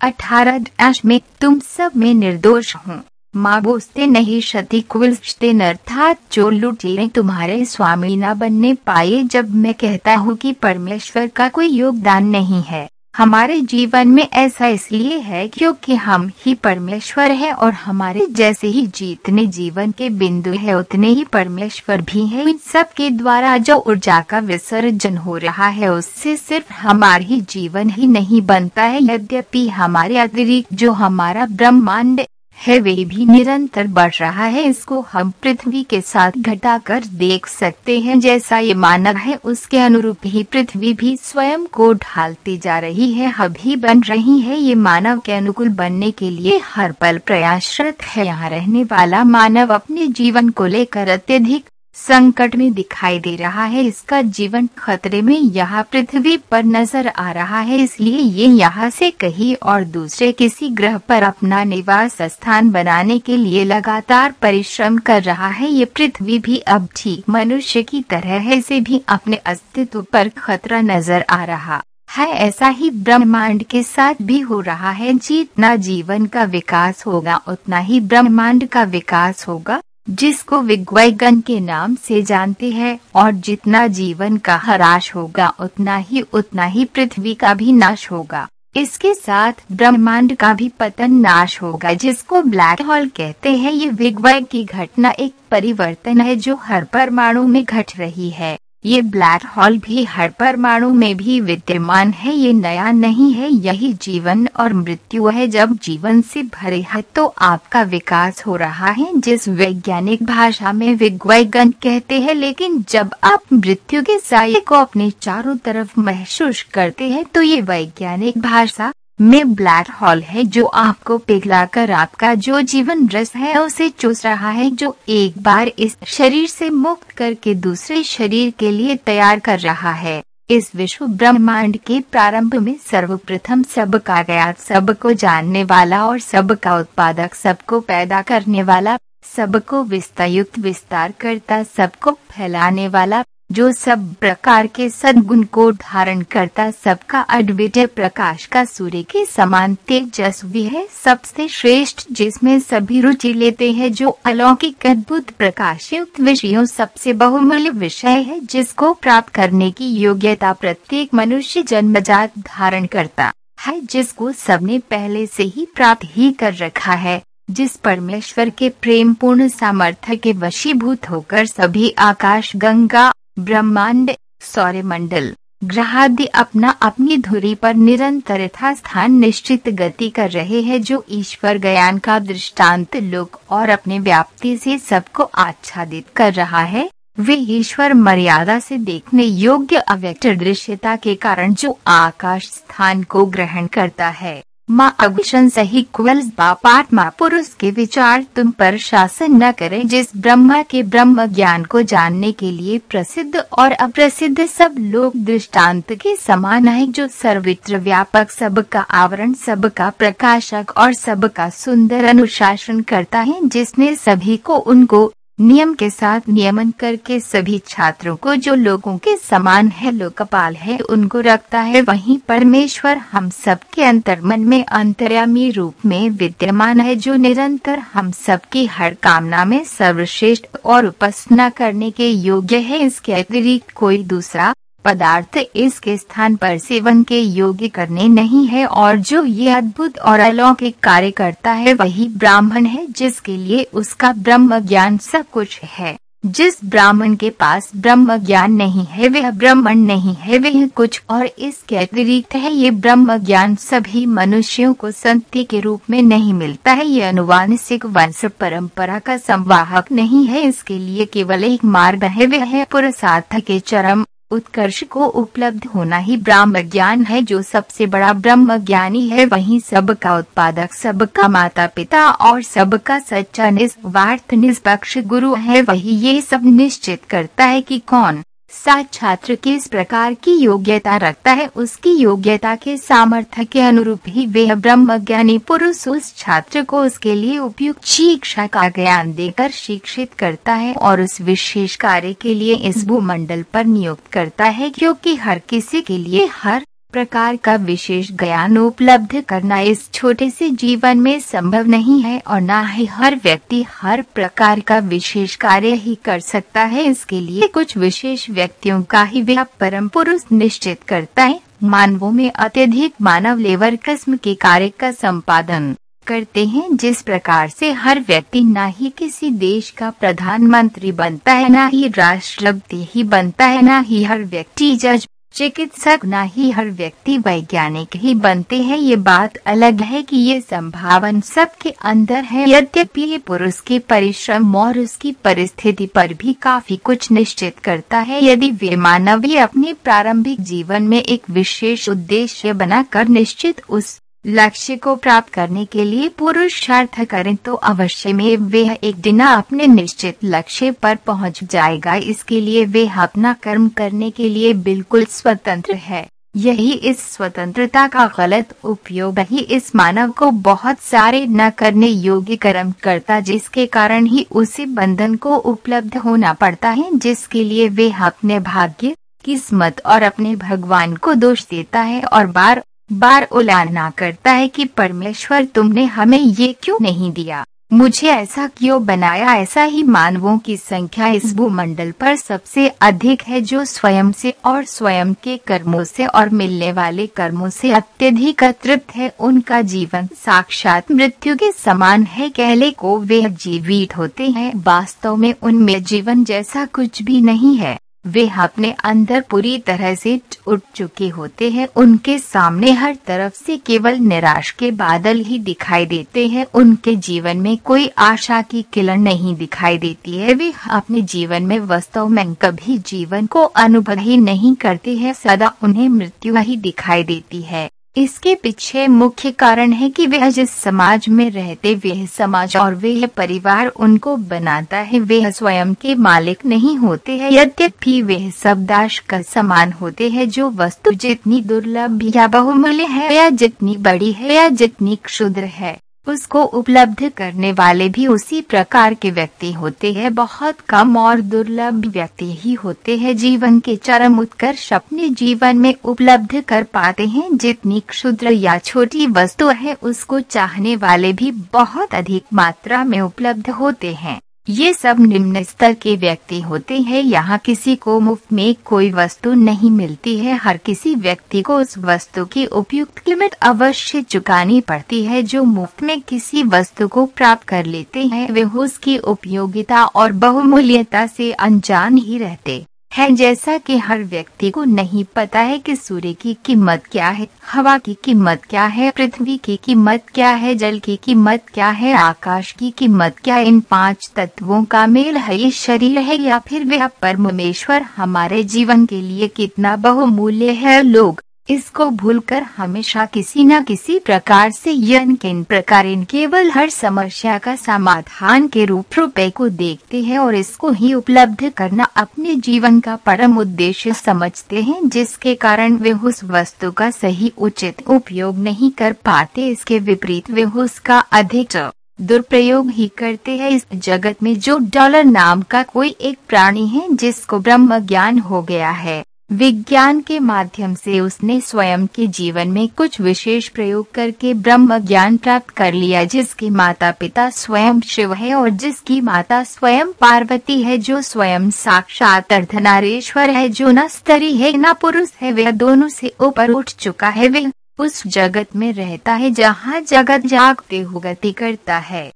अठारह डैश में तुम सब में निर्दोष हूँ। माँ बोसते नहीं क्षति कुलस्तेन अर्थात जो लुटेरे तुम्हारे स्वामी न बनने पाए, जब मैं कहता हूँ कि परमेश्वर का कोई योगदान नहीं है। हमारे जीवन में ऐसा इसलिए है क्योंकि हम ही परमेश्वर हैं और हमारे जैसे ही जितने जीवन के बिंदु है, उतने ही परमेश्वर भी है। इन सब के द्वारा जो ऊर्जा का विसर्जन हो रहा है, उससे सिर्फ़ हमारा ही जीवन ही नहीं बनता है। यद्यपि हमारे अतिरिक्त जो हमारा ब्रह्मांड है, वे भी निरंतर बढ़ रहा है। इसको हम पृथ्वी के साथ घटाकर देख सकते हैं। जैसा ये मानव है, उसके अनुरूप ही पृथ्वी भी स्वयं को ढालती जा रही है अभी बन रही है। ये मानव के अनुकूल बनने के लिए हर पल प्रयासरत है। यहाँ रहने वाला मानव अपने जीवन को लेकर अत्यधिक संकट में दिखाई दे रहा है। इसका जीवन खतरे में यहाँ पृथ्वी पर नज़र आ रहा है। इसलिए ये यहाँ से कहीं और दूसरे किसी ग्रह पर अपना निवास स्थान बनाने के लिए लगातार परिश्रम कर रहा है। ये पृथ्वी भी अब ठीक मनुष्य की तरह है, इसे भी अपने अस्तित्व पर खतरा नज़र आ रहा है। ऐसा ही ब्रह्मांड के साथ भी हो रहा है। जितना जीवन का विकास होगा, उतना ही ब्रह्मांड का विकास होगा। जिसको विग्वैगन के नाम से जानते हैं और जितना जीवन का हराश होगा, उतना ही उतना ही पृथ्वी का भी नाश होगा। इसके साथ ब्रह्मांड का भी पतन नाश होगा, जिसको ब्लैक होल कहते हैं। ये विग्वैग की घटना एक परिवर्तन है जो हर परमाणु में घट रही है। ये ब्लैक होल भी हर परमाणु में भी विद्यमान है, ये नया नहीं है, यही जीवन और मृत्यु है। जब जीवन से भरे है तो आपका विकास हो रहा है। जिस वैज्ञानिक भाषा में विज्ञान कहते हैं, लेकिन जब आप मृत्यु के साय को अपने चारों तरफ़ महसूस करते हैं तो ये वैज्ञानिक भाषा में ब्लैक होल है जो आपको पिघलाकर आपका जो जीवन रस है उसे चूस रहा है, जो एक बार इस शरीर से मुक्त करके दूसरे शरीर के लिए तैयार कर रहा है। इस विश्व ब्रह्मांड के प्रारंभ में सर्वप्रथम सब का गया सबको जानने वाला और सब का उत्पादक सबको पैदा करने वाला सबको विस्तायुक्त विस्तार करता सबको फैलाने वाला जो सब प्रकार के सदगुण को धारण करता, सबका अद्वितीय प्रकाश का सूर्य के समान तेजस्वी है। सबसे श्रेष्ठ जिसमें सभी रुचि लेते हैं, जो अलौकिक अद्भुत प्रकाश युक्त विषयों सबसे बहुमूल्य विषय है, जिसको प्राप्त करने की योग्यता प्रत्येक मनुष्य जन्मजात धारण करता है, जिसको सबने पहले से ही प्राप्त ही कर रखा है, जिस परमेश्वर के प्रेम पूर्ण सामर्थ्य के वशीभूत होकर सभी आकाश, गंगा ब्रह्मांड, सौरमंडल, ग्रहादि अपना अपनी धुरी पर निरंतर यथा स्थान निश्चित गति कर रहे हैं जो ईश्वर ज्ञान का दृष्टांत लोक और अपने व्याप्ति से सबको आच्छादित कर रहा है। वे ईश्वर मर्यादा से देखने योग्य अव्यक्त दृश्यता के कारण जो आकाश स्थान को ग्रहण करता है। माँ अगुशन सही कुल्स बापात्मा पुरुष के विचार तुम पर शासन न करें, जिस ब्रह्मा के ब्रह्म ज्ञान को जानने के लिए प्रसिद्ध और अप्रसिद्ध सब लोग दृष्टांत के समान है, जो सर्वित्र व्यापक सबका आवरण, सबका प्रकाशक और सबका सुंदर अनुशासन करता है, जिसने सभी को उनको नियम के साथ नियमन करके सभी छात्रों को जो लोगों के समान है, लोकपाल है, उनको रखता है। वहीं परमेश्वर हम सब के अंतर्मन में अंतर्यामी रूप में विद्यमान है, जो निरंतर हम सब की हर कामना में सर्वश्रेष्ठ और उपासना करने के योग्य है। इसके अतिरिक्त कोई दूसरा पदार्थ इसके स्थान पर सेवन के योग्य करने नहीं है और जो ये अद्भुत और अलौकिक कार्य करता है वही ब्राह्मण है, जिसके लिए उसका ब्रह्म ज्ञान सब कुछ है। जिस ब्राह्मण के पास ब्रह्म ज्ञान नहीं है, वह ब्राह्मण नहीं है, वह कुछ और। इसके अतिरिक्त है, ये ब्रह्म ज्ञान सभी मनुष्यों को संति के रूप में नहीं मिलता है। ये अनुवांशिक वंश परंपरा का संवाहक नहीं है, इसके लिए केवल एक मार्ग है, वह है पुरुषार्थ के चरम उत्कर्ष को उपलब्ध होना ही ब्रह्म ज्ञान है, जो सबसे बड़ा ब्रह्म ज्ञानी है। वही सबका उत्पादक, सबका माता पिता और सबका सच्चा निस्वार्थ निष्पक्ष गुरु है। वही ये सब निश्चित करता है कि कौन सा छात्र किस प्रकार की योग्यता रखता है। उसकी योग्यता के सामर्थ्य के अनुरूप ही वे ब्रह्म ज्ञानी पुरुष उस छात्र को उसके लिए उपयुक्त शिक्षा का ज्ञान देकर शिक्षित करता है और उस विशेष कार्य के लिए इस भूमंडल पर नियुक्त करता है, क्योंकि हर किसी के लिए हर प्रकार का विशेष ज्ञान उपलब्ध करना इस छोटे से जीवन में संभव नहीं है और न ही हर व्यक्ति हर प्रकार का विशेष कार्य ही कर सकता है। इसके लिए कुछ विशेष व्यक्तियों का ही वह परम पुरुष निश्चित करता है। मानवों में अत्यधिक मानव लेवर किस्म के कार्य का संपादन करते हैं। जिस प्रकार से हर व्यक्ति न ही किसी देश का प्रधानमंत्री बनता है, न ही राष्ट्रपति ही बनता है, न ही हर व्यक्ति जज चिकित्सक न ही हर व्यक्ति वैज्ञानिक ही बनते हैं। ये बात अलग है कि ये संभावन सबके अंदर है। यद्यपि ये पुरुष के परिश्रम और उसकी परिस्थिति पर भी काफ़ी कुछ निश्चित करता है। यदि वे मानवीय अपने प्रारंभिक जीवन में एक विशेष उद्देश्य बनाकर निश्चित उस लक्ष्य को प्राप्त करने के लिए पुरुषार्थ करें तो अवश्य में वे एक दिन अपने निश्चित लक्ष्य पर पहुँच जाएगा। इसके लिए वे अपना कर्म करने के लिए बिल्कुल स्वतंत्र है। यही इस स्वतंत्रता का गलत उपयोग ही इस मानव को बहुत सारे न करने योग्य कर्म करता, जिसके कारण ही उसे बंधन को उपलब्ध होना पड़ता है, जिसके लिए वे अपने भाग्य, किस्मत और अपने भगवान को दोष देता है और बार बार उलाना करता है कि परमेश्वर तुमने हमें ये क्यों नहीं दिया? मुझे ऐसा क्यों बनाया? ऐसा ही मानवों की संख्या इस भूमंडल पर सबसे अधिक है जो स्वयं से और स्वयं के कर्मों से और मिलने वाले कर्मों से अत्यधिक तृप्त है। उनका जीवन साक्षात मृत्यु के समान है। कहले को वे जीवित होते हैं। वास्तव में उनमें जीवन जैसा कुछ भी नहीं है। वे अपने अंदर पूरी तरह से उठ चुके होते हैं। उनके सामने हर तरफ़ से केवल निराश के बादल ही दिखाई देते हैं। उनके जीवन में कोई आशा की किरण नहीं दिखाई देती है। वे अपने जीवन में वास्तव में कभी जीवन को अनुभव ही नहीं करते हैं। सदा उन्हें मृत्यु ही दिखाई देती है। इसके पीछे मुख्य कारण है कि वह जिस समाज में रहते वह समाज और वह परिवार उनको बनाता है वे स्वयं के मालिक नहीं होते हैं। यद्यपि वह सब दाश का समान होते हैं, जो वस्तु जितनी दुर्लभ या बहुमूल्य है या जितनी बड़ी है या जितनी क्षुद्र है। उसको उपलब्ध करने वाले भी उसी प्रकार के व्यक्ति होते हैं। बहुत कम और दुर्लभ व्यक्ति ही होते हैं जीवन के चरम उत्कर्ष अपने जीवन में उपलब्ध कर पाते हैं। जितनी क्षुद्र या छोटी वस्तु है, उसको चाहने वाले भी बहुत अधिक मात्रा में उपलब्ध होते हैं। ये सब निम्न स्तर के व्यक्ति होते हैं। यहाँ किसी को मुफ़्त में कोई वस्तु नहीं मिलती है। हर किसी व्यक्ति को उस वस्तु की उपयुक्त कीमत अवश्य चुकानी पड़ती है। जो मुफ़्त में किसी वस्तु को प्राप्त कर लेते हैं, वे उसकी उपयोगिता और बहुमूल्यता से अनजान ही रहते। है जैसा कि हर व्यक्ति को नहीं पता है कि सूर्य की कीमत क्या है, हवा की कीमत क्या है, पृथ्वी की कीमत क्या है, जल की कीमत क्या है, आकाश की कीमत क्या इन पाँच तत्वों का मेल है, ये शरीर है या फिर वह परमेश्वर हमारे जीवन के लिए कितना बहुमूल्य है, लोग इसको भूलकर हमेशा किसी न किसी प्रकार से यन किन प्रकार इन केवल हर समस्या का समाधान के रूप रुपए को देखते हैं और इसको ही उपलब्ध करना अपने जीवन का परम उद्देश्य समझते हैं, जिसके कारण वे उस वस्तु का सही उचित उपयोग नहीं कर पाते। इसके विपरीत वे उसका अधिक दुरुपयोग ही करते हैं। इस जगत में जो डॉलर नाम का कोई एक प्राणी है, जिसको ब्रह्म ज्ञान हो गया है विज्ञान के माध्यम से उसने स्वयं के जीवन में कुछ विशेष प्रयोग करके ब्रह्म ज्ञान प्राप्त कर लिया जिसके माता पिता स्वयं शिव है और जिसकी माता स्वयं पार्वती है जो स्वयं साक्षात अर्धनारेश्वर है, जो न स्त्री है, न पुरुष है, वह दोनों से ऊपर उठ चुका है। वह उस जगत में रहता है जहाँ जगत जागते हो गति करता है।